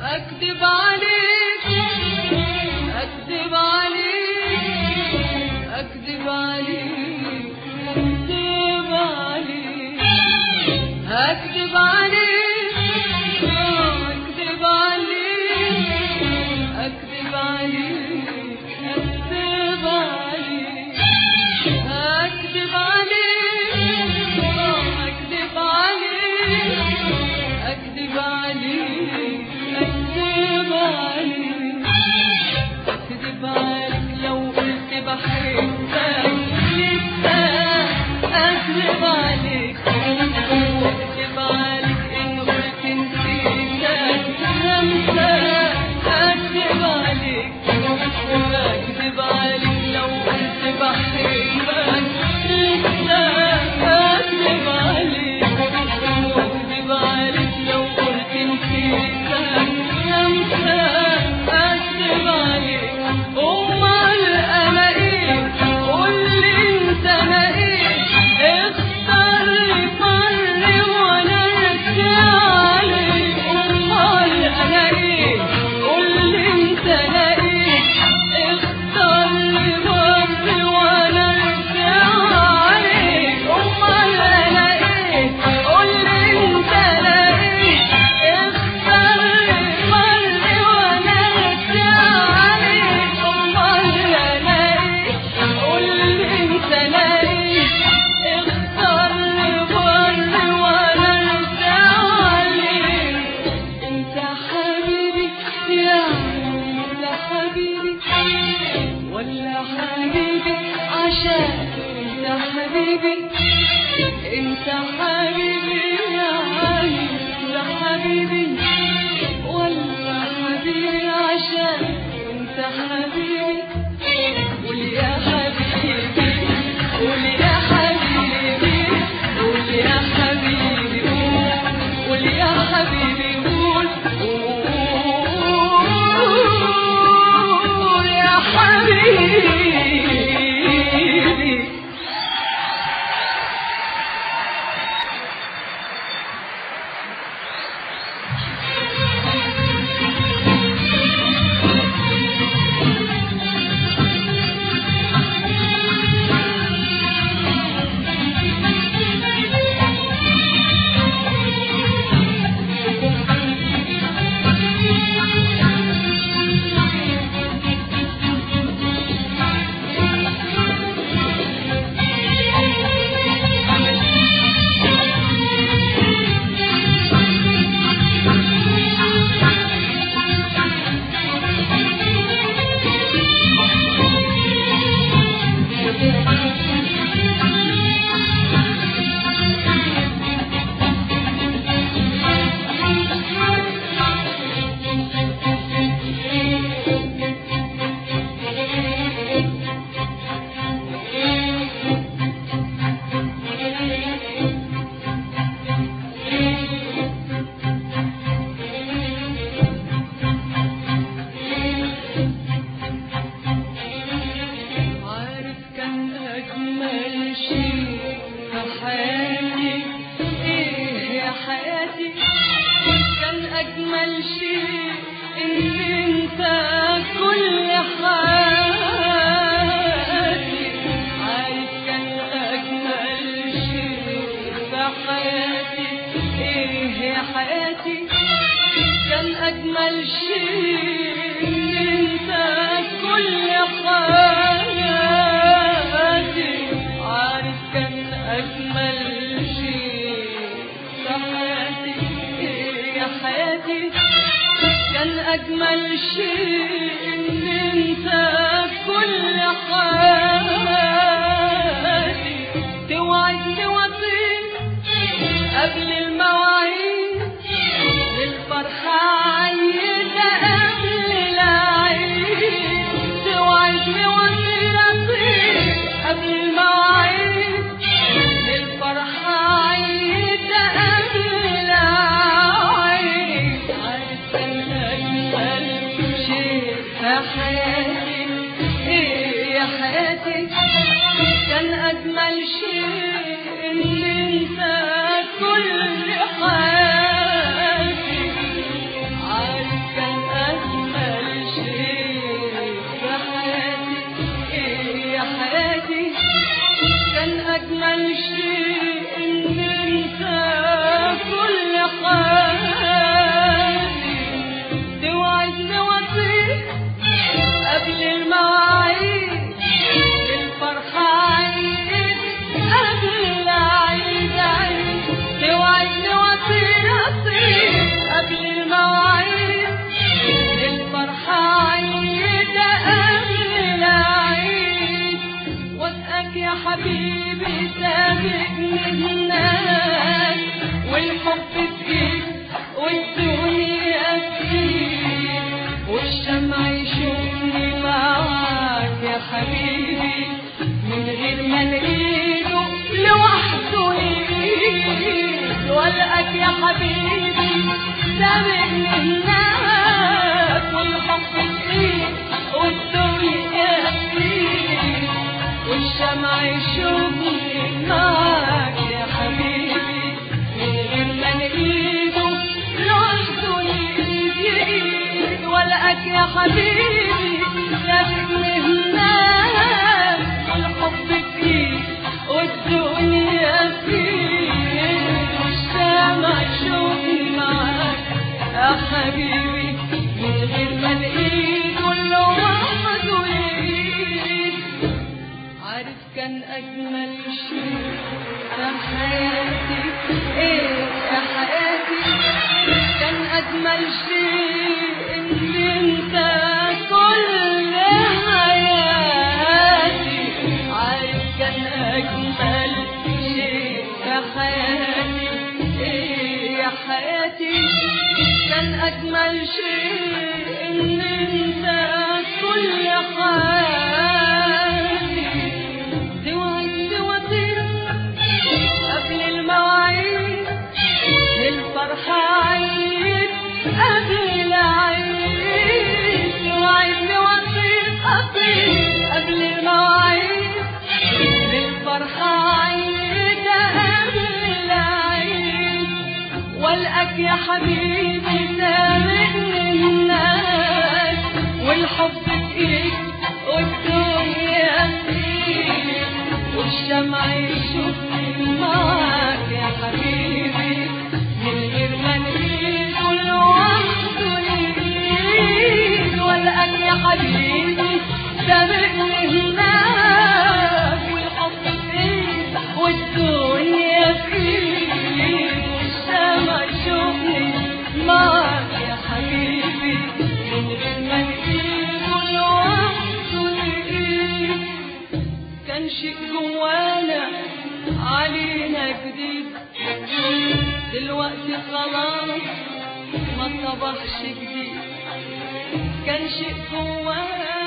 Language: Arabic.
أكذب عليك أكذب عليك goodbye. حبيبي ولا حبيبي عشان انت حبيبي قول يا حبيبي işim والحب فيك والدنيا فيك والشمع يشوفني معاك يا حبيبي من غير ما نقيله لوحده يقيل والقك يا حبيبي سابقني والقك يا حبيبي سابقني هناك والحب فيك والدنيا فيك. والشمع يشوفني معاك يا حبيبي. أجمل شيء إن أنت كل حياتي توعد وطير قبل المواعيد الفرحة عيد قبل العيد توعد وطير أطير قبل المواعيد الفرحة عيد يا حبيبي سابقني الناس والحب فيك والدنيا فيك والشمع يشوفني معاك يا حبيبي من غير ما نقيد لوحده يقيد والقك يا حبيبي سابقني شيء جوانا علينا جديد دلوقتي خلاص ما صبحش جديد. كان شيء جوانا